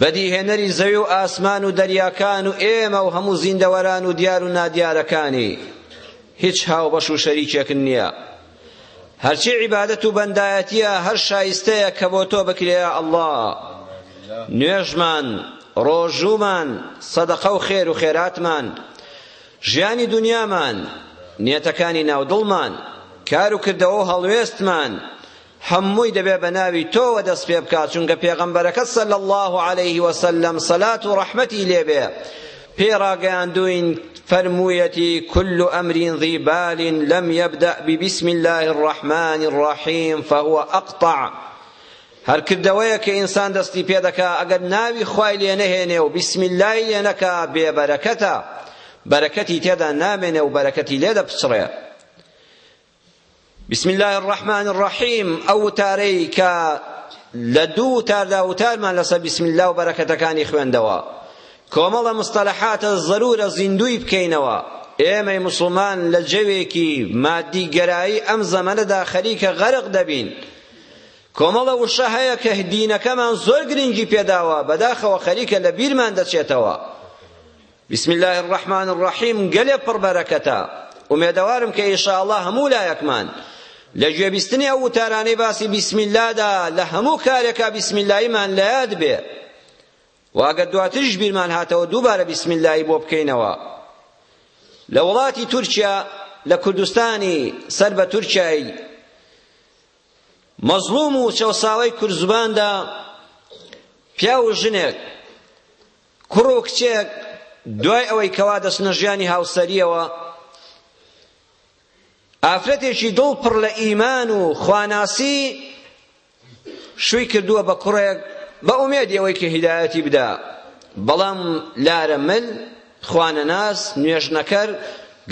بەدیهێنەری زەوی و ئاسمان و دەریاکان و ئێمە و هەموو زیندەوەران و دیار و نادیارەکانی هیچ هاوبەش و شەریکێک نییە هەرچی عیبادەت و بەندایەتیە هەر شایستەیە کە بۆ تۆ بکرێ یا ئەڵڵا نوێژمان ڕۆژوومان سەدەقە و خێر و خێراتمان ژیانی دنیامان نیەتەکانی ناو دڵمان کار و کردەوە و هەڵوێستمان هەمووی دەبێت بە ناوی تۆوە دەست پێ بکات چونکە پێغەمبەرەکەت صلی اللە علیه وسلم سەلات و ڕەحمەتی لێ بێ پێی ڕاگەیاندووین فەرموویەتی کل امر ذی بال لم یبدأ ببسم الله الرحمن الرحیم فهو اقطع هەر کردەوەیە کە ئینسان دەستی پێ دەکا ئەگەر ناوی خوای لێ نەهێنێ و بسم اللە لێ نەکا بێبەرەکەتە بەرەکەتی تێدا نامێنێ و بەرەکەتی لێ دەپچڕێ بسم اللە الرحمن الرحیم ئەو وتارەی کە لە دوو وتاردا وتارمان لەسەر بسم اللە و بەرەکەتەکانی خوێندەوە کۆمەڵە مستەلەحاتە زەرورە زیندوی بکەینەوە ئێمەی مسلمان لە جەوێکی مادی گەرایی ئەم زەمەنەدا خەریکە غەرق دەبین کۆمەڵە وشە هەیە کە دینەکەمان زۆر گرنگی پێداوە بەداخەوە خەریکە لە بیرمان دەچێتەوە بسم اللە الرحمن الرحیم گەلێ پڕ بەرەکەتە ئومێدەوارم کە ان شاء اللە هەموو لایەکمان لە گوێبیستنی ئەو وتارانەی باسی بسم اللە دا لە هەموو کارێکا بسم اللەیمان لە یاد بێ و ئەگەر دواتریش بیرمان هاتەوە دووبارە بسم اللەی بۆ بکەینەوە لە وڵاتی تورکیا لە کوردستانی سەر بە تورکیای مەزڵوم و چەوساوەی کوردزباندا پیاو و ژنێک کوڕ و کچێک دوای ئەوەی کەوا دەچنە ژیانی هاوسەریەوە ئافرەتێکی دڵ پڕ لە ئیمان و خواناسی شووی کردووە بە کوڕێک بە ئومێدی ئەوەی کە هیدایەتی بدا بەڵام لارە مل خوانەناس نوێژنەکەر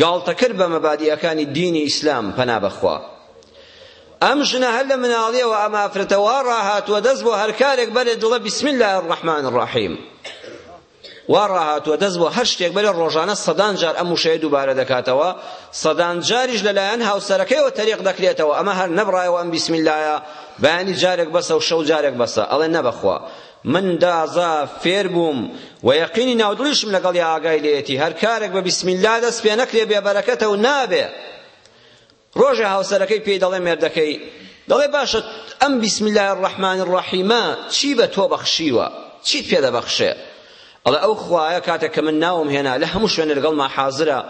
گاڵتەکرد بە مەبادیەکانی دینی ئیسلام پەنا بەخوا ئەم ژنە هەر لە مناڵیەوە ئەم ئافرەتە وا ڕاهاتووە دەست بۆ هەر کارێک بەرێ دڵە بسم الله الرحمن الرحیم وا ڕاهاتووە دەست بۆ هەر شتێک بەرێ ڕۆژانە سەدان جار ئەم وشەیە دووبارە دەکاتەوە سەدان جاریش لەلایەن هاوسەرەکەیەوە تەریق دەکرێتەوە ئەمە هەر نەبڕایەوە ئەم بسم اللەیە بەیانی جارێک بەسە و شەو جارێک بەسە ئەڵێ نەبەخوا من دازا فێر بووم و یەقینی ناودڵیشم لەگەڵ یا ئاگای لێتی هەر کارێک بە بسم اللە دەست پێ نەکرێ بێبەرەکەتە و نابێ ڕۆژێ هاوسەرەکەی پێی دەڵێ مێردەکەی دەڵێ باشە ئەم بسم اللە الرحمن الرحیمە چی بە تۆ بەخشیوە چیت پێ دەبەخشێ ئەڵێ ئەو خوایە کاتێک کە من ناوم هێنا لە هەموو شوێنە لەگەڵما حازرە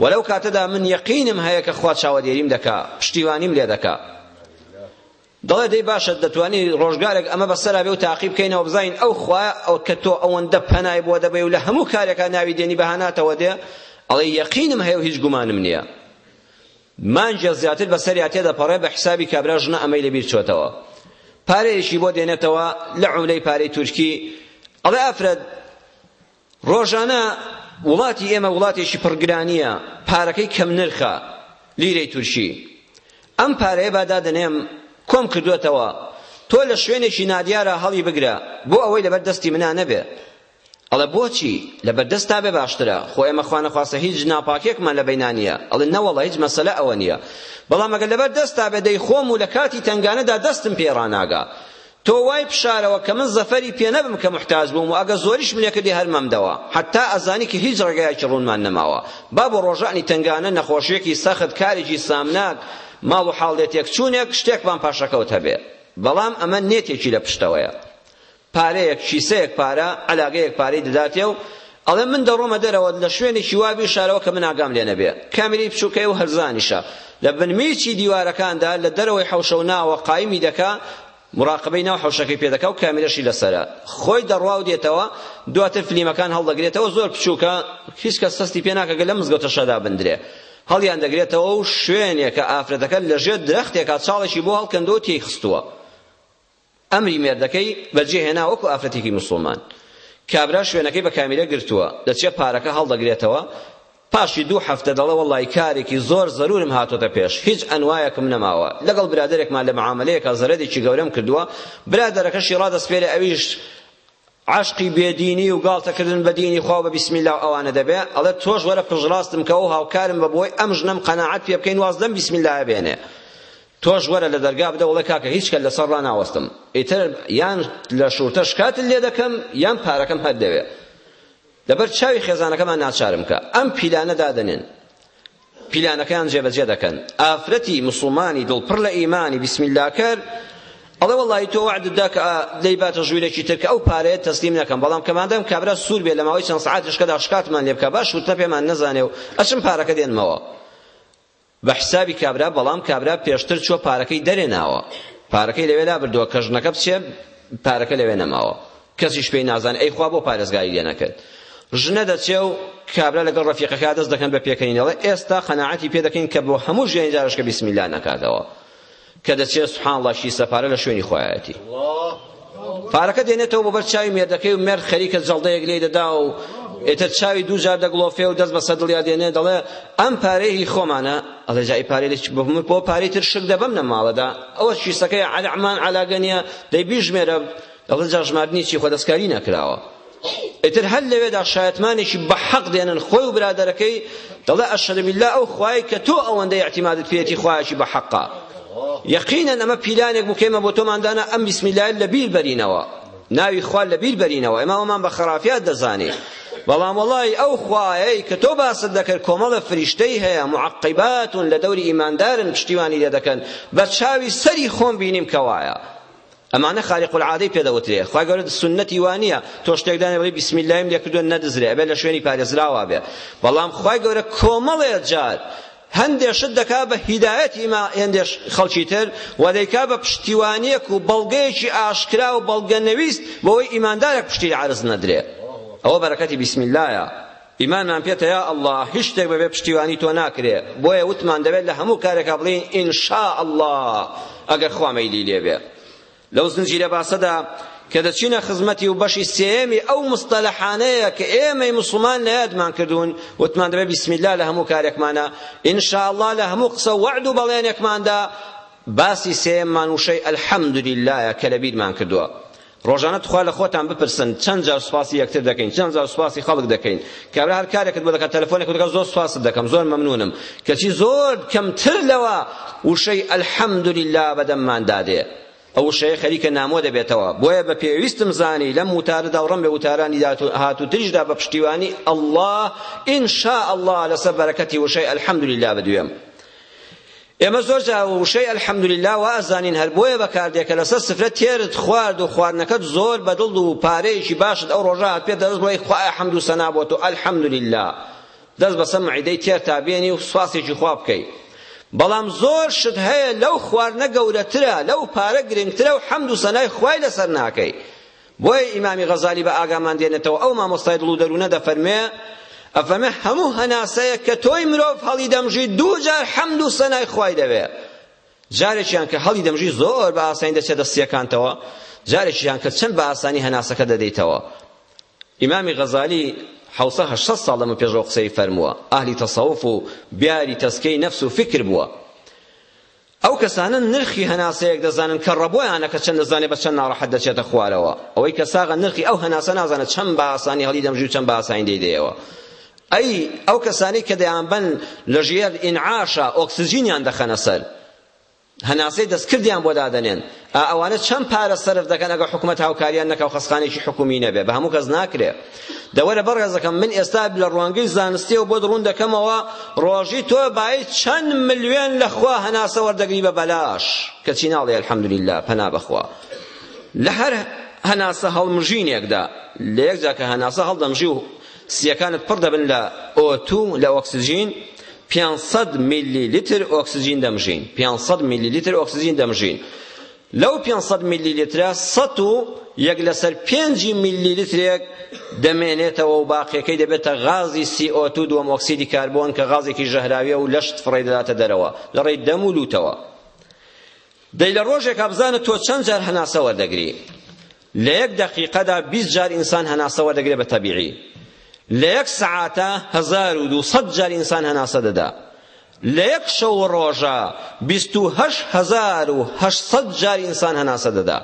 و لەو کاتەدا من یەقینم هەیە کە خوا چاوەدێریم دەکا پشتیوانیم لێ دەکا دەڵێ دەی باشە دەتوانی ڕۆژگارێک ئەمە بەسەرا بێ و تاقی بکەینەوە بزانین ئەو خوایە کە تۆ ئەوەندە پەنای بۆ دەبەی و لە هەموو کارێکا ناوی دێنی بەهاناتەوە دێ ئەڵێ یەقینم هەیە و هیچ گومانم نییە مانجە زیاتر بەسەریا تێدەپەڕێ بە حسابی کابرا ژنە ئەمەی لەبیر چۆتەوە پارەیەکی بۆ دێنێتەوە لە عوملەی پارەی تورکی ئەڵێ ئافرەت ڕۆژانە وڵاتی ئێمە وڵاتێکی پڕ گرانییە، پارەکەی کەم نرخە، لیرەی تورکی. ئەم پارەیە با دادەنێم، کۆم کردووەتەوە، تۆ لە شوێنێکی نادیارا هەڵی بگرە، بۆ ئەوەی لەبەر دەستی منا نەبێ. ئەڵێ بۆچی؟ لەبەر دەستتا بێ باشترە، خۆ ئێمە خوانەخواستە هیچ ناپاکییەکمان لە بەینا نییە. ئەڵێ نەوەڵڵا هیچ مەسەلە ئەوە نییە، بەڵام ئەگەر لەبەر دەستتا بێ دەیخۆم و لە کاتی تەنگانەدا دەستم پێی ڕاناگا. تۆ وای بشارەوە کە من زەفەری پێ نەبم کە موحتاج بووم و ئەگە زۆریشم لێ کردی هەر مەمدەوە حەتا ئەزانی کە هیچ ڕێگایەکی ڕوونمان نەماوە با بۆ ڕۆژانی تەنگانە نەخۆشیەکی سەخت کارێکی سامناک ماڵ و حاڵ لێ تێک چوونێک شتێکمان پاشەکەوت هەبێ بەڵام ئەمە نێتێکی لە پشتەوەیە پارەیەک کیسەیەک پارە عەلاگەیەک پارەی دەداتێ و ئەڵێ من دەڕۆمە دەرەوە لە شوێنێکی وا بێ شارەوە کە من ئاگام لێ نەبێ. کامێرەی بچووکەیە و هەرزانیشە. لە بن میچی دیوارەکاندا لە دەرەوەی حەوشە و ناوە قایمی دەکا، موراقەبەی ناو حەوشەکەی پێ دەکا و کامێرەشی لەسەرە. خۆی دەڕوا و دێتەوە، دواتر فلیمەکان هەڵدەگرێتەوە، زۆر بچووکە، هیچ کەس هەستی پێ ناکا کە لەم مزگەوتەشە دابندرێ. هەڵیان دەگرێتەوە و شوێنێکە ئافرەتەکە لە ژێر درەختێکا چاڵێکی بۆ هەڵکەندووە و تێی خستووە. ئەمری مێردەکەی بەجێ هێنا وەکو ئافرەتێکی موسڵمان. کابرا شوێنەکەی بە کامیرە گرتووە، دەچێ پارەکە هەڵدەگرێتەوە، پاشی دوو هەفتە دەڵێ وەڵڵای کارێکی زۆر زەروورم هاتۆتە پێش، هیچ ئەنوایەکم نەماوە، لەگەڵ برادەرێکمان لە معامەلەیەکا زەرەدێکی گەورەم کردووە، برادەرەکەشی ڕادەسپێرێ ئەویش عەشقی بێ دینی و گاڵتە کردن بە دینی خوا و بە بیسمی اللە و ئەوانە دەبێ ئەڵێ تۆش وەرە پشتڕاستم کەوە و هاوکارم بە بۆی ئەم ژنەم قەناعەت پێ بکەین واز لەم بیسمی اللە بێنێ تۆش وەرە لە دەرگا بدە وڵێ کاکە هیچ کەل لەسەر ڕا ناوەستم ئیتر یان لە شورتە شکاتت لێ دەکەم یان پارەکەم هەر دەوێ لەبەر چاوی خێزانەکەمان ناچارم کە ئەم پیلانە دادەنێن پیلانەکەیان جێبەجێ دەکەن ئافرەتی مسوڵمانی دڵ پڕ لە ئیمانی بسم اللە کەر ئەڵێ وەڵی تۆ وەعدت دا کە دەی باتە ژوورێکی تر کە ئەو پارەیە تەسلیم نەکەم بەڵام کەمادەم کابرا سوور بێ لە ماوەی چەند سعاتیشکەدا شکاتمان لێ بکە باش وتنە پێمان نەزانێ و ئەچم پارەکە دێنمەوە بە حسابی کابرا بەڵام کابرا پێشتر چوە پارەکەی دەرێناوە پارەکەی لەوێ لابردووە کە ژنەکە بچێ پارەکە لەوێ نەماوە کەسیش پێی نازانێ ئەی خوا بۆ پارێزگاری لێ نەکرد ژنە دەچێ و کابرا لەگەڵ ڕەفیقەکە دەست دەکەن بە پێکەنین ئەڵێ ئێستا قەناعەتی پێ دەکەین کە بۆ هەموو ژیانی جارشکە بسم الله نەکاتەوە کە دەچێ سبحان الله شیسە پارە لە شوێنی خۆیەتی پارەکە دێنێتەوە بۆ بەر چاوی مێردەکەی و مێرد خەریکە جەڵدەیەک لێ دەدا و ئێتر چاوی دوو جار دەگڵۆفێ و دەست بە سەدڵیا دێنێ دەڵێ ئەم پارەیەکی خۆمانە ئەڵێ جای پارەی لەچ بەمر بۆ پارەی تر شک دەبەم نە ماڵەدا ئەوە شیسەکەی عەلەمان عەلاگەنیە دەی بیژمێرە ئەڵێ جا ژماردنی چی خۆ دەستکاری نەکراوە ئیتر هەر لەوێدا شایەتمانێکی بە حەق دێنن خۆی و برادەرەکەی دەڵێ ئەشهد بالله ئەو خوایەی کە تۆ ئەوەندەی اعتمادت پێیەتی خوایەکی بە حەقە یەقینەن ئەمە پیلانێک بوو کە ئێمە بۆ تۆمان دانا ئەم بسم الله لە بیر بەرینەوە ناوی خوا لە بیر بەرینەوە ئێمە ئەومان بە خەرافیات دەزانێ بەڵام وەڵی ئەو خوایەی کە تۆ باست دەکرد کۆمەڵە فریشتەی هەیە معقیباتون لە دەوری ئیماندارن پشتیوانی لێ دەکەن بە چاوی سەری خۆم بینیم کەوایە ئەمانە خارق العادەی پێ دەوترێ خوای گەورە سوننەتی وا نیە تۆ شتێک دانی بڵێی بسم اللەیم لێ کردووە نەدزرێ ئەبێ لە شوێنی پارێزراوا بێ بەڵام خوای گەورە کۆمەڵێ جار هەندێ شت دەکا بە هیدایەتی ما هەندێش خەڵکی تر و دەیکا بە پشتیوانیەک و بەڵگەیەکی ئاشکرا و بەڵگە نەویست بۆەوەی ئیماندارێک پشتی عەرز نەدرێ ئەوە بەرەکەتی بسم اللەیە ئیمانمان پێتە یا اللە هیچ شتێک بەبێ پشتیوانی تۆ ناکرێ بۆیە وتمان دەبێت لە هەموو کارێکا بڵێین ان شاء اللە ئەگەر خوا مەیلی لێبێ لەو زنجیرە باسەدا کە دەچینە خزمەتی و بەشی سێمی ئەو مستەلەحانەیە کە ئێمەی مسلمان لە یادمان کردوون وتمان دەبێت بسم الله لە هەموو کارێکمانە ان شاء الله لە هەموو قسە وعد و بەڵێنێکماندا باسی سێممان وشەی الحمد لله کە لەبیرمان کردووە ڕۆژانە تخوا لە خۆتان بپرسن چەند جار سوپاسی یەکتر دەکەین چەند جار سوپاسی خەڵک دەکەین کابرا هەر کارێکت بۆ دەکات تەلەفۆنێک دەکات زۆر سوپاست دەکەم زۆر مەمنونم کەچی زۆر کەمتر لەوە وشەی الحمدللە بەدەممان دادێ ئەو وشەیە خەریکە نامۆ دەبێتەوە بۆیە بە پێویستم زانی لەم وتارەدا و ڕەم لە وتارانی هاتووتریشدا بە پشتیوانی ئەڵڵا ئینشا ئەڵڵا لەسەر بەرەکەتی وشەی الحمدللە بدوێم ئێمە زۆر جار وشەی الحمدللە وا ئەزانین هەر بۆیە بەکاردێ کە لەسەر سفرە تێرت خوارد و خواردنەکەت زۆر بەدڵ و پارەیەکی باشت ئەو ڕۆژە هات پێت دەست بڵێی خوایە حەمد و سەنا بۆ تۆ الحمدللە دەست بەسەر معیدەی تێرتا بێنی و سوپاسێکی خوا بکەی بەڵام زۆر شت هەیە لەو خواردنە گەورەترە لەو پارە گرنگترە و حەمد و سەنای خوای لەسەر ناکەی بۆیە ئیمامی غەزالی بە ئاگامان دێنێتەوە ئەو مامۆستای دڵ و دەروونە دەفەرموێ ئەفەرمێ هەموو هەناسەیەک کە تۆی مرۆڤ هەڵی دەمژی دوو جار حەمد و سەنای خوای دەوێ جارێکیان کە هەڵی دەمژی زۆر بە ئاسانی دەچێت دەستیەکانتەوە جارێکیان کە چەند بە ئاسانی هەناسەکە دەدەیتەوە ئیمامی غەزالی حوسە هەشت ساڵ لەمە پێشەوە قسەی فەرمووە ئەهلی تەسەوف و بیاری تەسکەی نەفس و فکر بووە ئەو کەسانە نرخی هەناسەیەک دەزانن کە ڕەبۆیانە کە چەند دەزانێت بە چەند ناڕەحەت دەچێتە خوارەوە ئەوەی کە ساغە نرخی ئەو هەناسە نازانێت چەند بە ئاسانی هەڵی دەمژی و چەند بە ئاسانی دەیدەیەوە ئەی ئەو کەسانەی کە دەیانبەن لە ژێر ئینعاشە ئۆکسجینیان دەخەنە سەر هەناسەی دەستکردیان بۆ دادەنێن ئا ئەوانە چەند پارە سەرف دەکەن ئەگەر حکومەت هاوکاریان نەکا و خەسخانێکی حکومی نەبێ بە هەموو کەس ناکرێ دە وەرە بەڕێزەکەم من ئێستا لە ڕوانگەی زانستیەوە بۆت ڕوون دەکەمەوە ڕۆژی تۆ بای چەند ملیۆن لە خوا هەناسە وەردەگری بە بەلاش کە چیناڵی الحمدلله پەنا بەخوا لە هەر هەناسە هەڵمژینێکدا لە یەکجا کە هەناسە هەڵدەمژی و سییەکانت پڕ دەبن لە ئۆ تو، لە ئۆکسجین، پێنج سەد میللی لیتر ئۆکسجین دەمژین، پێنج سەد میللی لیتر ئۆکسجین دەمژین، لەو پێنج سەد میللی لیترە سەد و یەک لەسەر پێنجی میللی لیترێک دەمێنێتەوە و باقیەکەی دەبێتە غازی سی ئۆ تو، دووەم ئۆکسیدی کاربۆن، کە غازێکی ژەهراویە و لەشت فڕێی دەداتە دەرەوە لەڕێی دەم و لووتەوە. دەی لە ڕۆژێکا بزانە تۆ چەند جار هەناسە وەردەگری لە یەک دەقیقەدا بیست جار ئینسان هەناسە وەردەگرێ بە تەبیعی لە یەک سەعاتە هەزار و دووسەد جار ئینسان هەناسە دەدا لە یەک شەو و ڕۆژە بیست و هەشت هەزار و هەشت سەد جار ئینسان هەناسە دەدا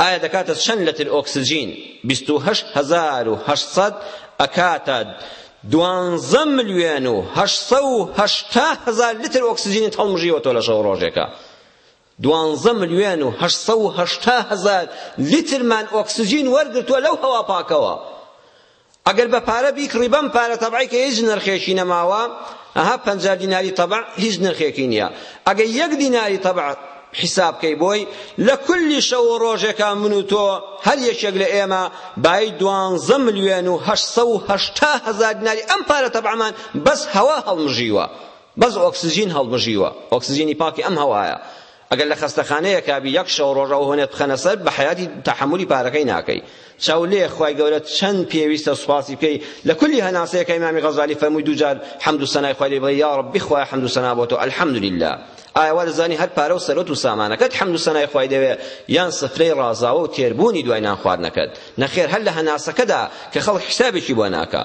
ئایا دەکاتە چەند لەتر ئۆکسجین بیست و هەشت هەزار و هەشت سەد ئەکاتە دوانزە ملیۆن و هەشت سەد و هەشتا هەزار لتر ئۆکسجینت هەڵمژیوە تۆ لە شەو ڕۆژێکە دوانزە ملیۆن و هەشت سەد و هەشتا هەزار لترمان ئۆکسجین وەرگرتووە لەو هەوا پاکەوە ئەگەر بە پارە بیکڕی بەم پارە تەبعەی کە هیچ نرخێکی نەماوە ئەها پەنجا دیناری تەبع هیچ نرخێکی نییە ئەگەر یەک دیناری تەبع حیساب کەی بۆی لە کولی شەو و ڕۆژێکا من و تۆ هەر یەکێک لە ئێمە بای دوانزە ملیۆن و هەشت سەد و هەشتا هەزار دیناری ئەم پارە تەبعەمان بەس هەوا هەڵمژیوە بەس ئۆکسجین هەڵمژیوە ئۆکسجینی پاکی ئەم هەوایە ئەگەر لە خەستەخانەیەکا بی یەک شەو ڕۆژ ئەو هۆنێت بخەنە سەر بە حەیاتی تەحەمولی پارەکەی ناکەی چاولێ خوای گەورە چەند پێویستە سوپاسی بکەی لە کولی هەناسەیەکە ئیمامی غەزالی فەرمووی دوو جار حەمد و سەنای خوای لێ بڵێ یا ڕەبی خوایە حەمد و سەنا بۆ تۆ الحمدللە ئایا وا دەزانی هەر پارە و سەرۆت و سامانەکەت حەمد و سەنای خوای دەوێ یان سفرەی ڕازاوە و تێربوونی دوای نان خواردنەکەت نەخێر هەر لە هەناسەکەدا کە خەڵک حسابێکی بۆ ناکا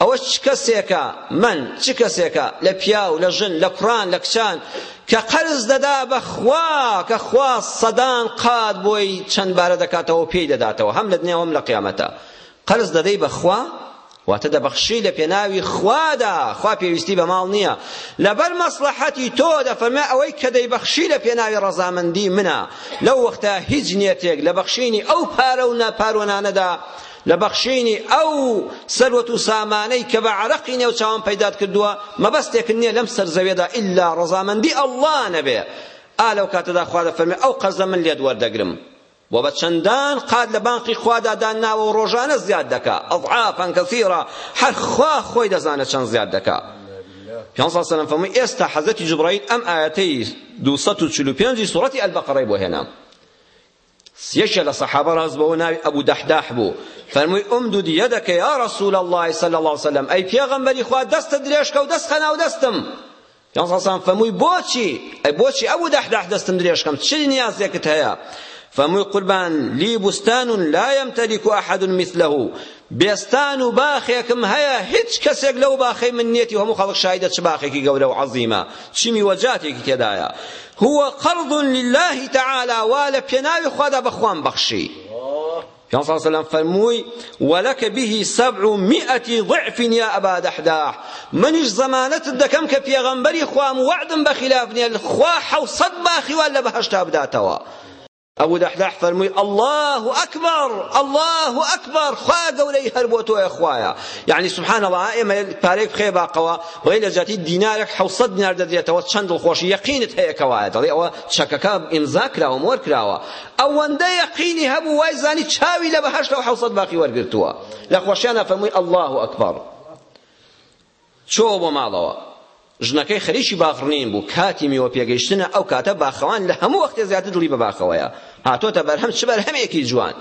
ئەوە چ کەسێکە، من، چ کەسێکە، لە پیاو، لە ژن، لە کوڕان، لە کچان، کە قەرز دەدا بە خوا، کە خوا سەدان قات بۆی چەند بارە دەکاتەوە و پێی دەداتەوە، هەم لە دنیا و هەم لە قیامەتا. قەرز دەدەی بە خوا، واتە دەبەخشی لە پێناوی خوادا، خوا پێویستی بە ماڵ نییە، لەبەر مەسڵەحەتی تۆ، دەفەرمێ ئەوەی کە دەیبەخشی لە پێناوی ڕەزامەندی منە، لەو وەختە هیچ نیەتێک لە بەخشینی ئەو پارە و پاروەنانەدا لە بەخشینی ئەو سەروەت و سامانەی کە بە عەرەقی نێو چاوان پەیدات کردووە مەبەستێکت نییە لەم سەر زەویەدا ئیلا ڕەزامەندی ئەڵڵا نەبێ ئا لەو کاتەدا خوا دەفەرمێ ئەو قەرزە من لێت وەردەگرم و بە چەندان قات لە بانقی خوادا دانناوە و ڕۆژانە زیاد دەکا ئەضعافا کەثیرا هەر خوا خۆی دەزانە چەند زیاد دەکا پیان صلی الله فەرمووی ئێستا حەزەتی جبرائیل ئەم ئایەتەی 245 سورەتی البقرەی بۆ هێنام یەکێ لە سەحابە ڕاست بەوە ناوی ئەبو دەحداح بوو فەرمووی ئومدود یەدەکە یا ڕەسول اللە صلی اللە وسلم ئەی پێغەمبەری خوا دەستە درێژکە و دەست خەناو دەستم پیانسان فەرمووی بۆچی ئەی بۆچی ئەبو دەحداح دەستم درێژکەم چ نیازێکت هەیە فەرمووی قوربان لی بوستان لا یمتلک ئەحد مثله بێستان و باخێکم هەیە هیچ کەسێک لەو باخەی من نیەتی و هەموو خەڵک شاهیدە چ باخێکی گەورە و عەزیمە چی میوەجاتێکی تێدایە هو قرض لله تعالی وا لە پێناوی خوادا بە خوام بەخشی پیان صلی الله فەرمووی ولك به سبعمائة ضعف يا أبا دحداح منش زمانت دەکەم کە پێغەمبەری خوام وعدم بە خلاف نیە خوا حەوسەد باخیوان لە بەهەشتا بداتەوە ئەبو دەحداح فەرمووی اللە اکبر اللە اکبر خوا گەورەی هەر بۆ تۆیە خوایە یعنی سبحان اللە ئێمە پارەیەک بخەیە باقەوە بڵێ لە جاتی دینارێک حەوسەد دینار دەدرێتەوە چەند دڵخۆشی یەقینت هەیە کەوایە دەڵێ ئەوە چەکەکە ئیمزا کراوە مۆر کراوە ئەوەندە یەقینی هەبوو وای زانی چاوی لە بەهەشتەوە حەوسەد باقی وەرگرتووە لە خۆشیانە فەرمووی اللە اکبر چۆوە بۆ ماڵەوە ژنەکەی خەریکی باخڕنین بوو کاتی میوە پێگەیشتنە ئەو کاتە باخەوان لە هەموو وەختێ زیاتر دڵی بە باخەوەیە هاتۆتە بەرهەم چ بەرهەمێکی جوان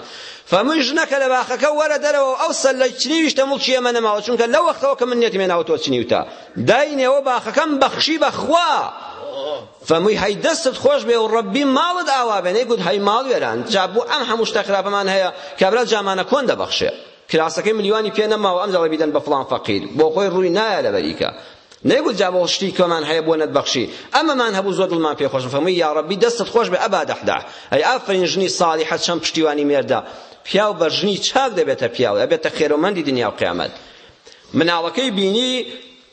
فەرمووی ژنەکە لە باخەکە وەرە دەرەوە ئەو سەر لە چنیویش تەمڵکی ئێمە نەماوە چونکە لەو وەختەوە کە من نێتم هێناوە تۆ چنیوتە داینێوە باخەکەم بەخشی بەخوا فەمووی هەی دەستت خۆش بێ و ڕەبی ماڵت ئاوا بێنەی گوت هەی ماڵ وێران جا بۆ ئەم هەموو شتە خراپەمان هەیە کابرا جامانە کۆن دەبەخشێ کراسەکەی ملیۆنی پێ نەماوە ئەم جاڕێ بیدەن بە فڵان فەقیر بۆخۆی ڕووی نایە لەبەریکە نەیگوت جا بۆ شتی کۆمان هەیە بۆ نەتبەخشی ئەمەمان هەبوو زۆر دڵمان پێ خۆش فەرمووی یا ڕەبی دەستت خۆش بێ ئەبا دەحدە ئەی ئافرین ژنی صالیحە چەند پشتیوانی مێردە پیاو بە ژنی چاک دەبێتە پیاو ئەبێتە خێرۆمەندی دنیا و قیامەت مناڵەکەی بینی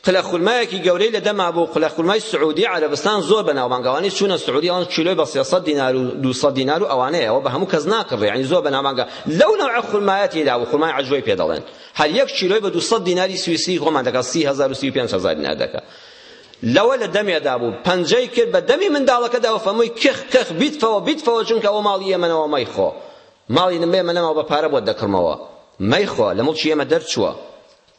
قلەخورمایەکی گەورەی لە دەما بوو، قلەخورمای سعودی، عەرەبستان زۆر بە ناوبانگە، ئەوانەی چوونە سعودی ئەوان کیلۆی بە سێ سەد دینار و دوو سەد دینار و ئەوانەیە، ئەوە بە هەموو کەس ناکڕرێ، یانی زۆر بە ناوبانگە، لەو نەوعە خورمایە تێیدا بوو، خورمای عەجوەی پێ دەڵێن، هەر یەک کیلۆی بە دوو سەد دیناری سویسری خۆمان دەکا سی هەزار و سی و پێنج هەزار دینار دەکا. لەوە لە دەمێدا بوو، پەنجەی کرد بە دەمی منداڵەکەدا و فەرمووی کخ کخ بیتفەوە بیتفەوە چونکە ئەوە ماڵی ئێمەنەوە مەیخۆ، ماڵی ئێمە نەماوە بە پارە بۆت دەکڕمەوە، مەیخۆ، لە موڵکی ئێمە دەرچووە.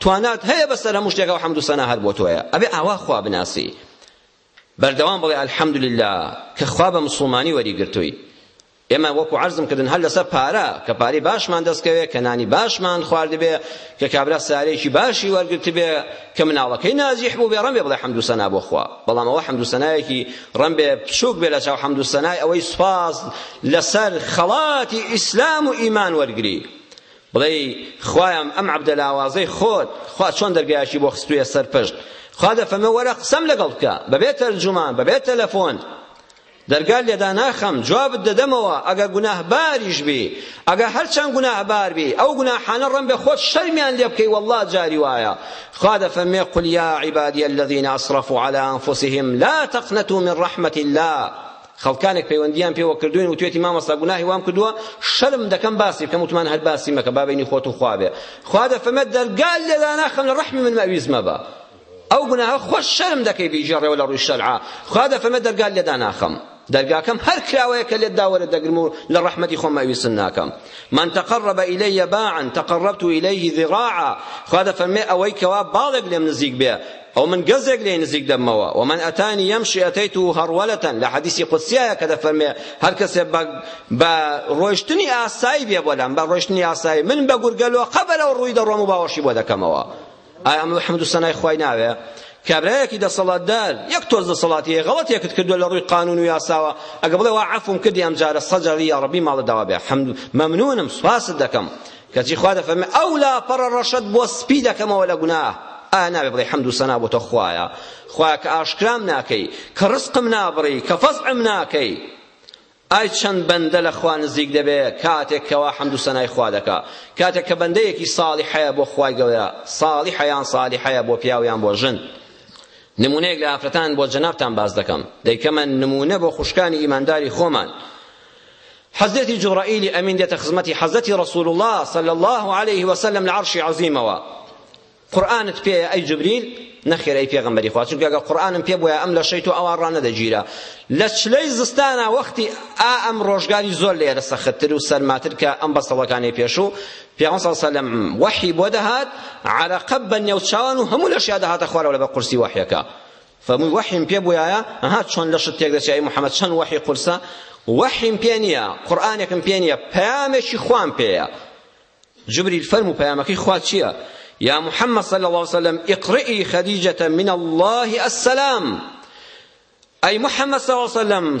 توانات هەیە بەسەر هەموو شتێکەوە حەمد و سەنا هەر بۆ تۆیە ئەبێ ئاوا خوا بناسی بەردەوام بڵێ الحمدلله کە خوا بە مسلمانی وەری گرتووی ئێمە وەکو عرضم کردن هەر لەسەر پارە کە پارەی باشمان دەستکەوێ کە نانی باشمان خواردبێ کە کابرا سارێکی باشی وەرگرتبێ کە مناڵەکەی نازیح بوو بێ ڕەمبێ بڵێ حەمد و سەنا بۆ خوا بەڵام ئەوە حەمد و سەنایەکی ڕەمبێ بچووک بێ لە چاو حەمد و سەنای ئەوەی سوپاس لەسەر خەڵاتی ئیسلام و ئیمان وەرگری بڵێی خوایەم ئەم عەبدە لاوازەی خۆت خوا چۆن دەرگایەکی بۆ خستوویە سەر پشت خوا دەفەرمێ وەرە قسەم لەگەڵ بکە بەبێ تەرجومان بەبێ تەلەفۆن دەرگات لێدا ناخەم جوابت دەدەمەوە ئەگە گوناهباریش بی ئەگە هەرچەند گوناهبار بی ئەو گوناحانە ڕەم بێ خۆت شەرمیان لێ بکەی والله جاری وایە خوا دەفەرمێ قل یا عبادی الذین اسرفوا علی انفسهم لا تقنطوا من رحمة الله خەڵکانێک پەیوەندیان پێوە کردوین وتوێتی مامۆستا گوناهی وام کردووە شەرم دەکەم باسی بکەم وتمان هەر باسی مەکە با بینی خۆت و خوا بێ خوا دەفەمە دەرگا لێدا ناخەم لە ڕەحمی من مەویز مەبە ئەو گوناهە خۆش شەرم دەکەی بیگێڕێەوە لە ڕووی شەرعا خوا دەفەمە دەرگا لێدا ناخەم دەرگاکەم هەر کراوەیە کە لێت داوەرە دەگرم و لە ڕەحمەتی خۆم مەویسن ناکەم من تقرب إلي باعا تقربت إليه ذراعا خوا دەفەرمێ ئەوەی کەوا باڵێک لێم نزیک بێ ئەو من گەزێک لێی نزیک دەبمەوە وە من ئەتانی یەمشی ئەتەیتو هەڕوەلەتەن لە حەدیسی قودسیایە کە دەفەرمێ هەر کەسێ بە بە ڕۆیشتنی ئاسایی بێ بۆ لام بە ڕۆیشتنی ئاسایی من بە گورگە لۆقە بەرەو ڕووی دەڕۆم و باوەشی بۆ دەکەمەوە ئایا ئەمە حەمد و سەنای خوای ناوێ کابرایەکی دەسەڵاتدار یەک تۆز دەسەڵاتی هەیە غەڵەتێکت کردووە لە ڕووی قانون و یاساوە ئەگە بڵێ وا عەفوم کردی ئەمجارە سەجاری یا ڕەبی ماڵە داوا بێ حەمد مەمنونم سوپاست دەکەم کەچی خوا دەفەرمێ ئەو لاپەڕە ڕەشەت بۆ سپی دەکەمەوە لە گوناه ئایا نابێ بڵێ حەمد و سەنا بۆ تۆ خوایە خوایە کە ئاشکرام ناکەی کە ڕزقم نابڕی کە فەزعم ناکەی ئای چەند بەندە لە خوا نزیک دەبێ کاتێک کەوا حەمد و سەنای خوا دەکا کاتێک کە بەندەیەکی ساڵحەیە بۆ خوای گەورە ساڵحە یان ساڵحەیە بۆ پیاو یان بۆ ژن نمونەیەک لە ئافرەتان بۆ جەنابتان باس دەکەم دەیکەمە نمونە بۆ خوشکانی ئیمانداری خۆمان حەزرەتی جوبڕائیلی ئەمین دێتە خزمەتی حەزرەتی ڕەسول اللە صلی اللە علیه وسلم لە عەرشی عەزیمەوە قورئانت پێیە ئەی جوبریل نەخێر ئەی پێغەمبەری خوا چونکە گە قورئانم پێ بووە ئەم لە شەی تۆ ئەوان ڕا نەدەگیرا لە چلەی زستانە وەختی ئا ئەم ڕۆژگاری زۆر لێرە سەختتر و سەرماتر کە ئەم بەسەڵەکانی پێشوو پیاوان صلی سەلم وەحی بۆ دەهات عرەقە بە نێوچاوان و هەموو لەشیا دەهاتە خوارەوە لە بە قورسی وەحیەکە فەرمووی وەحیم پێ بوویایە ئەها چۆن لەشت تێک دەچێ ئەی محەمەد چەند وەحی قورسە وەحیم پێ نییە قورئانێکم پێ نییە پەیامێکی خوام پێیە جبریل فەرموو پەیامەکەی خوا چییە يا محمد صلى الله عليه وسلم اقرئي خديجة من الله السلام أي محمد صلى الله عليه وسلم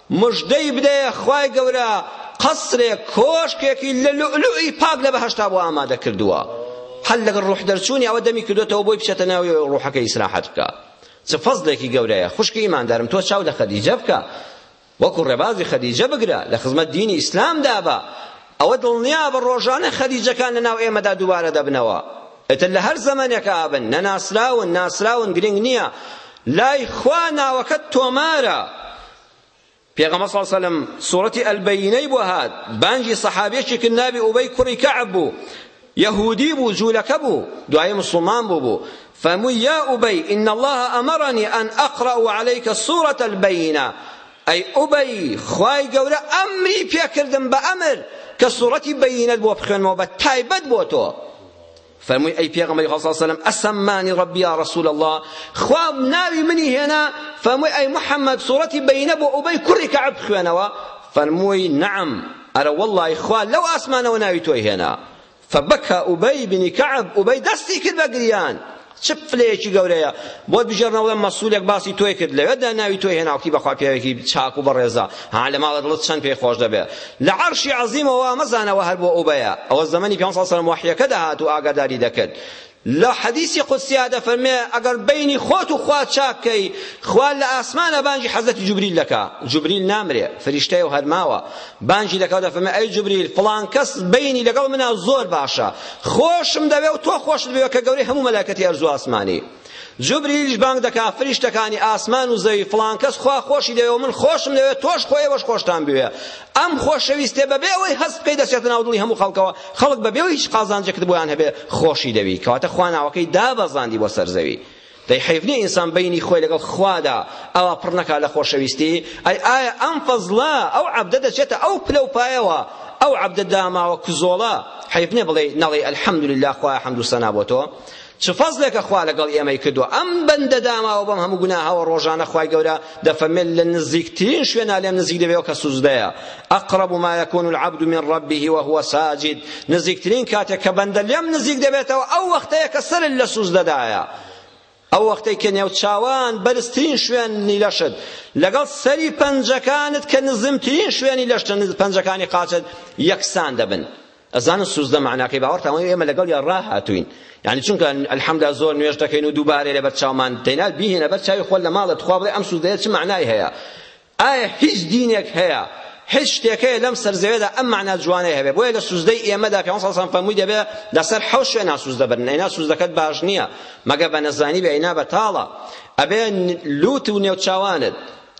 مژدەی بدە خوای گەورە قەسرێک کۆشکێکی لە لوئلوئی پاک لە بەهەشتا بۆ ئامادە کردووە هەر لەگەڵ ڕوح دەرچوونی ئەوە دەمی کردوێتەوە بۆی بچێتە ناوی ڕوحەکە ئیسراحەت بکە چ فەزلێکی گەورەیە خوشکی ئیماندارم تۆ چاو لە خەدیجە بکە وەکو ڕێبازی خەدیجە بگرە لە خزمەت دینی ئیسلامدا بە ئەوە دڵنیابە ڕۆژانە خەدیجەکان لەناو ئێمەدا دووبارە دەبنەوە ئیتر لە هەر زەمەنێکا بن نەناسراون ناسراون گرنگ نییە لای خوا ناوەکەت تۆمارە پێغەمبەر صلی الله علیه و سلم سورەتی البینەی بۆ هات بانگی صحابیەکی کرد ناوی ئوبەی کوڕی کەعب بوو یهودی بوو جوولەکە بوو دوایی مسلمان بوو بوو فەرمووی یا ئوبەی ان الله امرنی ان اقرأ عليك سورة البینە ئەی ئوبەی خوای گەورە ئەمری پێکردم بە ئەمر کە سوڕەتی بەیینەت بۆ بخوێنمەوە بە تایبەت بۆ تۆ فەرمووی ئەی پێغەمبەری خوا صلی الله علیه و سلم ئەسەمانی ڕەبی یا ڕسول اللە خوا ناوی منی هێنا فەرمووی ئەی محەممەد سوڕەتی بەیینە بۆ ئوبەی کوڕی کەعب بخوێنەوە فەرمووی نەعم ئەرە وەڵڵای خوا لەو ئاسمانەوە ناوی تۆی هێنا فبکا ابی بن کعب، ابی دەستی کرد بە گریان، چ پلەیەکی گەورەیە، بۆت بگێڕنەوە بڵێم مەسرورێک باسی تۆی کرد لەوێدا ناوی تۆی هێنا وتی بەخوا پیاوێکی چاک و بەڕێزە ها لە ماڵێ دڵت چەند پێی خۆش دەبێ لە عەرشی عەزیمەوە مەزانەوە هەر بۆ ئوبەیە ئەوە زەمەنی پێغەمبەر صلی اللە علیه و سلم وەحیەکە دەهات و ئاگاداری دەکرد لە حەدیسی قودسیا دەفەرمێ ئەگەر بەینی خۆت و خوا چاک کەی خوا لە ئاسمانە بانگی حەزرەتی جوبریل دەکا جوبریل نامرێ فریشتەیە و هەر ماوە بانگی دەکا و دەفەرمێ ئەی جوبریل فڵان کەس بەینی لەگەڵ منا و زۆر باشە خۆشم دەوێ و تۆ خۆشت بوێ کە گەورەی هەموو مەلائکەتی ئەرز و ئاسمانی جوبریلیش بانگ دەکا فریشتەکانی ئاسمان و زەوی فڵان کەس خوا خۆشی دەوێ و من خۆشم دەوێ تۆش خۆ ئێوەش خۆشتان بوێ ئەم خۆشەویستێ بەبێ ئەوەی هەست بکەی دەچێتە ناو دڵی هەموو خەڵکەوە خەڵک بەبێ ئەوەی هیچ قازانجێکت بۆیان هەبێ خۆشی دەوی کەواتە خوا ناوەکەی دابەزاندی بۆ سەر زەوی دەی حەیف نییە ئینسان بەینی خۆی لەگەڵ خوادا ئەوە پڕ نەکا لە خۆشەویستی ئەی ئایا ئەم فەزڵە ئەو عەبدە دەچێتە ئەو پلە و پایەوە ئەو عەبدە داماوە کزۆڵە حەیف نییە بڵێی نەڵێی الحمدللە خوایە حەمد و سەنا بۆ تۆ چ فەزلێکە خوا لەگەڵ ئێمەی کردووە ئەم بەندە داماوە بەم هەموو گوناهەوە ڕۆژانە خوای گەورە دەفەرمێت لە نزیکترین شوێنا لێم نزیک دەبێەوە کە سوزدەیە ئەقرب ما يكون العبد من ربه وهو ساجد نزیکترین کاتێک کە بەندە لێم نزیک دەبێتەوە ئەو وەختەیە کە سەر لە سوزدەدایە ئەو وەختەی کە نێوچاوان بەرزترین شوێنی لەشت لەگەڵ سەری پەنجەکانت کە نزمترین شوێنی لەشتە پەنجەکانی قاچت یەکسان دەبن ئەزانن سوزدە مەعناکەی باوەڕتان وایە ئێمە لەگەڵیا ڕاهاتووین یانی چونکە الحمدا زۆر نوێژ دەکەین و دووبارەی لەبەر چاومان دەینات بیهێنە بەر چاوی خۆت لە ماڵێ تخوا بڵێ ئەم سوزدەیە چ مەعنای هەیە ئایا هیچ دینێک هەیە هیچ شتێک هەیە لەم سەر زەوێدا ئەم مەعنا جوانەی هەبێ بۆیە لە سوزدەی ئێمەدا پێ سەڵسان فەرمووی دەبێ لەسەر حەوت شوێن ناسوزدە بەرن ئەینا سوزدەکەت باش نییە مەگە بە نەزانی بێ ئەینا بەتاڵە ئەبێ لوت و نێوچاوانت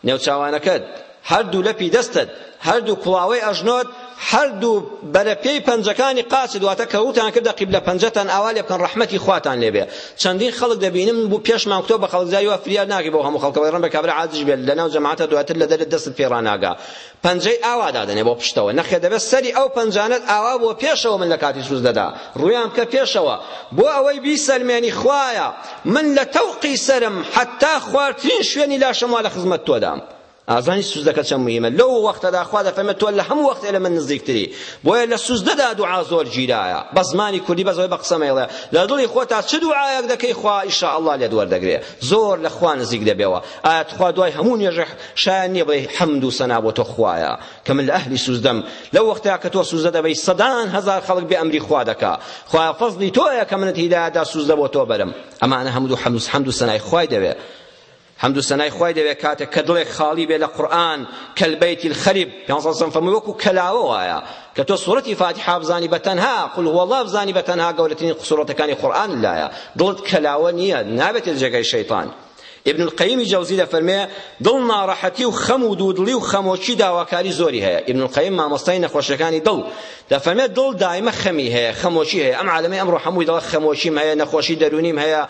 نێوچاوانەکەت، هەردوو لەپی دەستت، هەردوو کوڵاوەی ئەژنۆت، هەردوو بەرە پێی پەنجەکانی قاچت، واتە کەوتان کردە قیبلە پەنجەتان ئاوا لێ بکەن ڕەحمەتی خواتان لێ بێ. چەندین خەڵک دەبینم بو پێشمان کوتەوە بە خەڵک زاری وا فریار ناکەی بۆ هەموو خەڵکە بەڵێ ڕەنبە کابرا عاجز بێ لەناو جەماعەتا دواتر لە دەرێ دەستت پێ ڕاناگا. پەنجەی ئاوا دادەنێ بۆ پشتەوە، نەخێر دەبێت سەری ئەو پەنجانەت ئاوا بۆ پێشەوە من لە کاتی سوجدەدا ڕوویان بکە پێشەوە بۆ ئەوەی بیسەلمێنی خوایە من لە تەوقی سەرم حەتا خوارترین شوێنی لاشەم وا لە خزمەت تۆدام ئازانی سوجدەکە چەند مهمە لەو وەختەدا خوا دەفەرمێت تۆ لە هەموو وەختێ لە من نزیکتری بۆیە لە سوجدەدا دوعا زۆر گیرایە بە زمانی کوردی بەزەوەی بە قسە مەیڵێ لە دڵی خۆتا چ دوعایەک دەکەی خوا ئیشاءاللە لێت وەردەگرێ زۆر لە خوا نزیک دەبێەوە ئایا تخوا دوای هەموو نوێژێ شایەن نیە بڵێی حەمد و سەنا بۆ تۆ خوایە کە من لە ئەهلی سوزدەم لەو وەختەیا کە تۆ سوزدە دەبەی سەدان هەزار خەڵک بێ ئەمری خوا دەکا خوایە فەزڵی تۆیە کە منت هیدایەت دا سوزدە بۆ تۆ بەرم ئەمانە هەموو حەمد و سەنای خوای دەوێ حمد و سنای خوای دەوێ کاتێک کە دڵێک خاڵی بێ لە قورئان کەلبەیت الخرب پیان سەسم فەمووی وەکو کەلاوە وایە کە تۆ سورەتی فاتحە بزانی بە تەنها قل هو الله بزانی بە تەنها گەورەترین سورەتەکانی قورئان لایە دڵت کەلاوە نییە نابێتێت جێگای شەیطان ابن القیمی جەوزی دەفەرمێ دڵ ناڕەحەتی و خەم و دوودڵی و خەمۆکی داواکاری زۆری هەیە ابن القیم مامۆستای نەخۆشیەکانی دڵ دەفەرمێ دڵ دایمە خەمی هەیە خەمۆکی هەیە ئەم عالەمەی ئەمڕۆ هەمووی دەڵێ خەمۆکیم هەیە نەخۆشی دەرونیم هەیە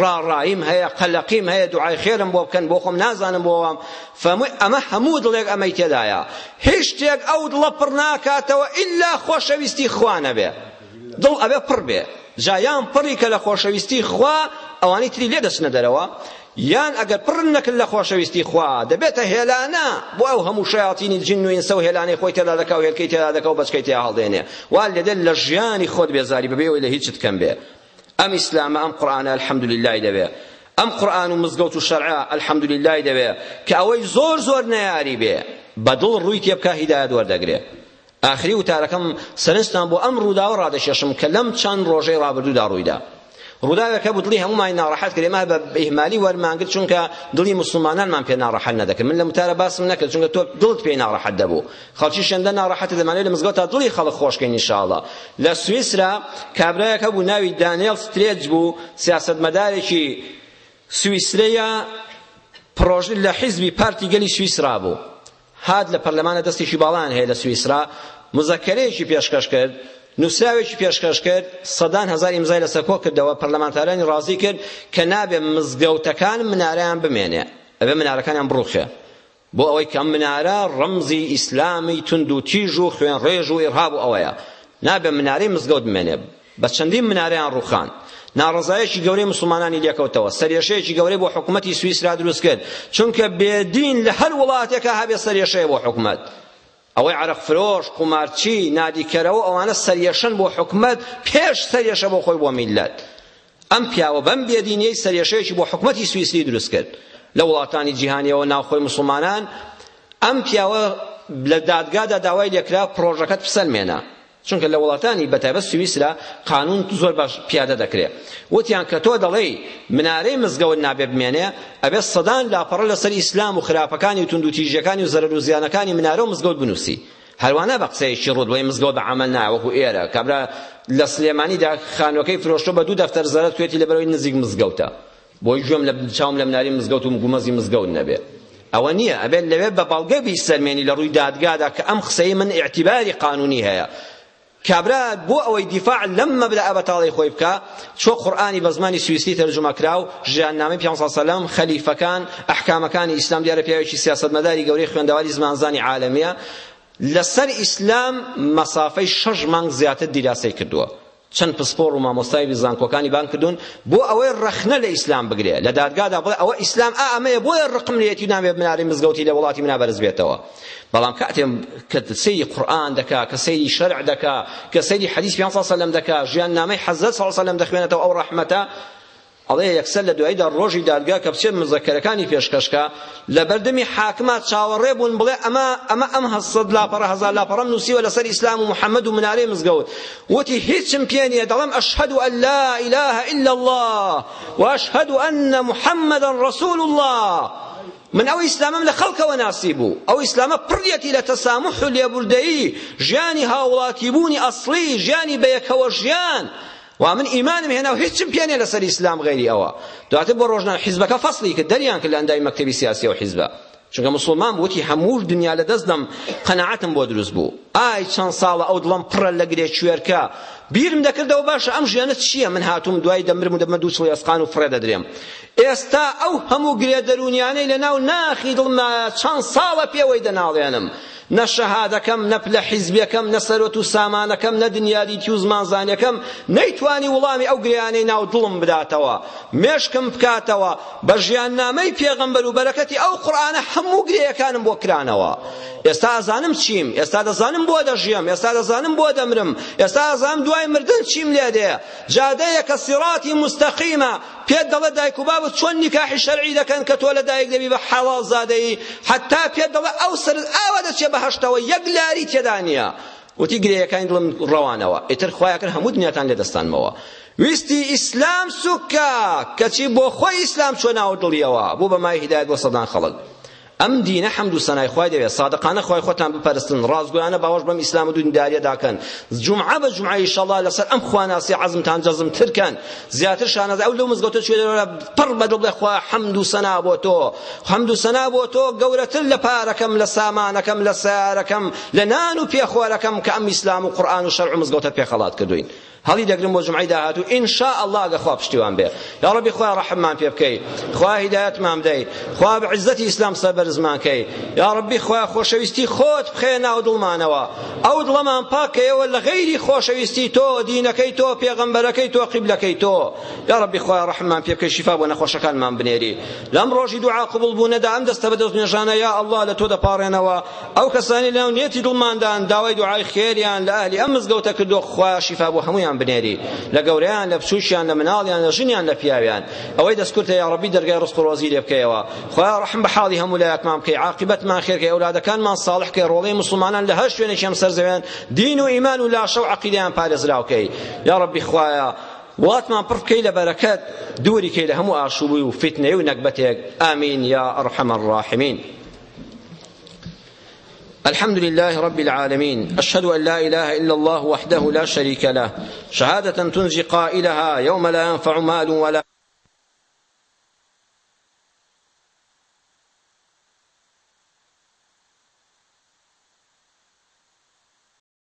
ڕاڕایم هەیە قەلەقیم هەیە دوعای خێرم بۆ بکەن بۆ خۆم نازانم بۆوام فەمووی ئەمە هەموو دڵێک ئەمەی تێدایە هیچ شتێک ئەو دڵە پڕ ناکاتەوە ئیلا خۆشەویستی خوا نەبێ دڵ ئەبێ پڕ بێ جا یان پڕی کە لە خۆشەویستی خوا ئەوانی تری لێ دەچنە دەرەوە یان ئەگەر پڕن نەکرد لە خۆشەویستی خوا دەبێتە هێلانە بۆ ئەو هەموو شەیاتینی جن و ئینسە و هێلانەی خۆی تێدا دەکا و هێلکەی تێدا دەکا و بەچکەی تێدا هەڵدێنێ وا لێدێت لە ژیانی خۆت بێزاری ببێ و لە هیچت کەم بێ ئەم ئیسلامە ئەم قورئانە الحەمدوللای دەوێ ئەم قورئان و مزگەوت و شەرعە الحەمدوللای دەوێ کە ئەوەی زۆر زۆر نەیاری بێ بە دڵ ڕووی تێبکا هیدایەت وەردەگرێ ئاخری وتارەکەم سەرنجتان بۆ ئەم ڕووداوە ڕادەکێشم کە لەم چەند ڕۆژەی ڕابردوودا ڕوویدا. ڕووداوێک هەبوو دڵی هەموومانی ناڕەحەت کرد، ئێمە بە ئیهمالی وەرمانگرت چونکە دڵی موسڵمانانمان پێ ناڕەحەت نەدەکرد. من لەم وتارە باسم نەکرد چونکە تۆ دڵت پێی ناڕەحەت دەبوو. خەڵکیش هێندە ناڕەحەتە دەمانەوێت لە مزگەوتا دڵی خەڵک خۆش کەین ان شاء اللە. لە سویسرا کابرایەک هەبوو ناوی دانێل سترێج بوو، سیاسەتمەدارێکی سویسرییە، پڕۆژ لە حیزبی پارتی گەلی سویسرا بوو. هات لە پەرلەمانە دەستێکی باڵایان هەیە لە سویسرا مزەکەرەیەکی پێشکەش کرد نووسراوێکی پێشکەش کرد سەدان هەزار ئیمزای لەسەر کۆ کردەوە پەرلەمانتارانی ڕازی کرد کە نابێ مزگەوتەکان منارەیان بمێنێ ئەبێ منارەکانیان بڕوخێ بۆ ئەوەی کە منارە ڕەمزی ئیسلامی توند و تیژ و خوێن ڕێژ و ئێرهاب و ئەوەیە نابێ منارەی مزگەوت بمێنێ بە چەندین منارەیان ڕووخاند. ناڕەزایەکی گەورەی موسڵمانانی لێکەوتەوە، سەرێشەیەکی گەورەی بۆ حکومەتی سویسرا دروست کرد، چونکە بێ دین لە هەر وڵاتێکا هەبێ سەرێشەیە بۆ حکومەت. ئەوەی عەرەق فرۆش، قومارچی، نادیکەرەوە ئەوانە سەرێشەن بۆ حکومەت پێش سەرێشە بۆ خۆی بۆ میللەت. ئەم پیاوە بەم بێ دینیەی سەرێشەیەکی بۆ حکومەتی سویسری دروست کرد. لە وڵاتانی جیهانیەوە ناوخۆی موسڵمانان ئەم پیاوە لە دادگادا داوای لێکرا پڕۆژەکەت بسەلمێنە. چونکە لە وڵاتانی بەتایبەت سویسرا قانون زۆر باش پیادە دەکرێ وتیان کە تۆ دەڵێی منارەی مزگەوت نابێ بمێنێ ئەبێ سەدان لاپەڕە لەسەر ئیسلام و خراپەکانی و توندوتیژیەکانی و زەرەر و زیانەکانی منارە و مزگەوت بنووسی هەروانە بە قسەیەکی ڕوود بڵێ مزگەوت بە عەمەل نایە وەکو ئێرە کابرا لە سلێمانیدا خانووەکەی فرۆشتۆ بە دوو دەفتەر زەرەر توێتی لەبەرەوەی نزیک مزگەوتە بۆی گوێم لە چاوم لە مناری مزگەوت و گومەزی مزگەوت نەبێ ئەوە نییە ئەبێت لەوێ بە بەڵگە بی سەلمێنی لە ڕووی دادگادا کە ئەم قسەی من ئیعتیباری قانونی هەیە کابرا بۆ ئەوەی دیفاع لەم مەبدا بەتاڵی خۆی بکە چۆ قورئانی بە زمانی سویسری تەرجمە کرا و ژیاننامەی پیان سەلەم خەلیفەکان ئەحکامەکانی ئیسلام دیارە پیاوێکی سیاستمەداری گەورەی خوێندەواری زمانزانی عالمیە لەسەر ئیسلام مەسافەی شەش مانگ زیاتر دیراسەی کردووە چەند پسپۆڕ و مامۆستای بی زانکۆکانی بانگ کردوون بۆ ئەوەی ڕەخنە لە ئیسلام بگرێ لە دادگادا بڵێ ئەوە ئیسلام ئا ئەمەیە بۆیە ڕقم لێیەتی و نامەوێ منارەی مزگەوتی لە وڵاتی منا بەرز بێتەوە بەڵام کاتێ کە سەیری قورئان دەکا کە سەیری شەرع دەکا کە سەیری حەدیث پیان صلی الله علیه و سلم دەکا ژیان نامەی حەزرەت صلی الله علیه و سلم دەخوێنێتەوە ئەو ڕەحمەتە ئەڵێ یەکسەر لە دواییدا ڕۆژی دادگا کە بچێت مزەکەرەکانی پێشکەشکا لە بەردەمی حاکما چاوەڕێ بوون بڵێ ئەمە ئەمە ئەم هەسەد لاپەڕە هەزار لاپەڕەم نووسیوە لەسەر ئیسلام و محەممەد و منارەی مزگەوت وتی هیچم پێ نییە دەڵێم ئەشهد ئەن لا ئیلاهە ئیلا الله واشهد ئەن محەممەدا ڕەسول الله من ئەو ئیسلامم لە خەڵکەوە ناسی بوو ئەو ئیسلامە پڕیەتی لە تەسامح و لێبوردەیی ژیانی هاوڵاتی بوونی ئەسڵی ژیانی بەیەکەوە ژیان وا من ئیمانم هێنا و هیچم پێ نیە لەسەر ئیسلام غەیری ئەوە دواتر بۆ ڕۆژنامە حیزبەکە فەسڵی کرد دەریان کرد لە ئەندامی مەکتەبی سیاسی ئەو حیزبە چونکە مسلمان بوو وتی هەموو دنیا لە دەست دەم قەناعەتم بۆ دروست بوو ئای چەند ساڵە ئەو دڵم پڕە لە گرێ کوێرکە بیرم دەکردەوە باشە ئەم ژیانە چییە من هاتووم دوای دەمرم و دەبمە دوو چڵی ئەسقان و فڕێ دەدرێم ئێستا ئەو هەموو گرێ دەرونیانەی لە ناو ناخی دڵما چەند ساڵە پێوەی دەناڵێنم نە شەهادەکەم، نە پلە حیزبیەکەم، نە سەروەت و سامانەکەم، نە دنیادیتی و زمانزانیەکەم نەیتوانی وڵامی ئەو گرێیانەی ناو دڵم بداتەوە، مێشکم بکاتەوە بە ژیاننامەی پێغەمبەر و بەرەکەتی ئەو قورئانە هەموو گرێیەکانم بۆ کرانەوە. ئێستا ئەزانم چیم، ئێستا دەزانم بۆ دەژیم، ئێستا دەزانم بۆ دەمرم، ئێستا ئەزانم دوای مردن چیم لێدێ، جادەیەکە سیڕاتی موستەقیمە، پێت دەڵێت دایک و بابت چۆن نیکاحی شەرعی دەکەن کە تۆ لەدایک دەبی بە حەڵاڵ زادەیی حەتا پێت دەڵێت ئەو سەرت ئاوا دەچێ بەهەشتەوە یەک لاری تێدا نییە وتی گرێیەکانی دڵم ڕەوانەوە ئیتر خوایە کرد هەموو دنیاتان لێ دەستانمەوە ویستی ئیسلام سوکە کەچی بۆ خۆی ئیسلام چۆ ناو دڵیەوە بوو بە مای هیدایەت بۆ سەدان خەڵک ئەم دینە حەمد و سەنای خوای دەوێت سادقانە خوای خۆتان بپەرستن ڕاستگۆیانە باوەش بەم ئیسلام و دینداریەدا کەن جومعە بە جومعە ئیشەڵا لەسەر ئەم خواناسی عەزمتان جەزمتر کەن زیاتر شانازی ئەو لەو مزگەوتە چوێ دەرەوە پڕ بە دڵ بڵێ خوا حەمد و سەنا بۆ تۆ حەمد و سەنا بۆ تۆ گەورەتر لە پارەکەم لە سامانەکەم لە سیارەکەم لە نان و پێخۆرەکەم کە ئەم ئیسلام و قورئان و شەرع و مزگەوتە پێخەڵات کردوین هەڵی دەگرم بۆ جومعەی داهاتوو ان شاء اللە ئەگەر خوا پشتیوان بێ یاڕەبی خوایە ڕەحممان پێ بکەی خوایە هیدایەتمان بدەی خوایە بە عیزەتی ئیسلام سەربەرزمان کەی یاڕەبی خوایە خۆشەویستی خۆت بخەیە ناو دڵمانەوە ئەو دڵەمان پاک کەیەوە لە غەیری خۆشەویستی تۆ دینەکەی تۆ پێغەمبەرەکەی تۆ قیبلەکەی تۆ یاڕەبی خوایە ڕەحممان پێ بکەی شیفا بۆ نەخۆشەکانمان بنێری لەم ڕۆژی دوعا قبوڵ بوونەدا ئەم دەستە بە دەست نوێژانە یا اللە لە تۆ دەپاڕێنەوە ئەو کەسانەی لەناو نێتی دڵماندان داوای دوعای خێریان لە ئەهلی ئەم مزگەوتە کردووە خوایە شیفا بۆ هەموویان بنێری لە گەورەیان لە بچووکیان لە مناڵیان لە ژنیان لە پیاویان ئەوەی دەستکورتە یا ڕەبی دەرگای ڕزق و ڕۆزی لێ بکەیەوە خوایە ڕەحم بە حاڵی هەموو لایەکمان بکەی عاقبەتمان خێر کەی ئەولادەکانمان صالح کەی ڕۆڵەی مسلمانان لە هەر شوێنێکی ئەم سەر زەوێن دین و ئیمان و لاشە و عەقیدەیان پارێزراو کەی یا ڕەبی خوایە وڵاتمان پڕ بکەی لە بەرەکەت دووری کەی لە هەموو ئاشوبووی و فیتنەی و نەگبەتێک ئامین یا ئەرحەمە الراحمین الحمد لله رب العالمين أشهد أن لا إله إلا الله وحده لا شريك له شهادة تنجي قائلها يوم لا ينفع مال ولا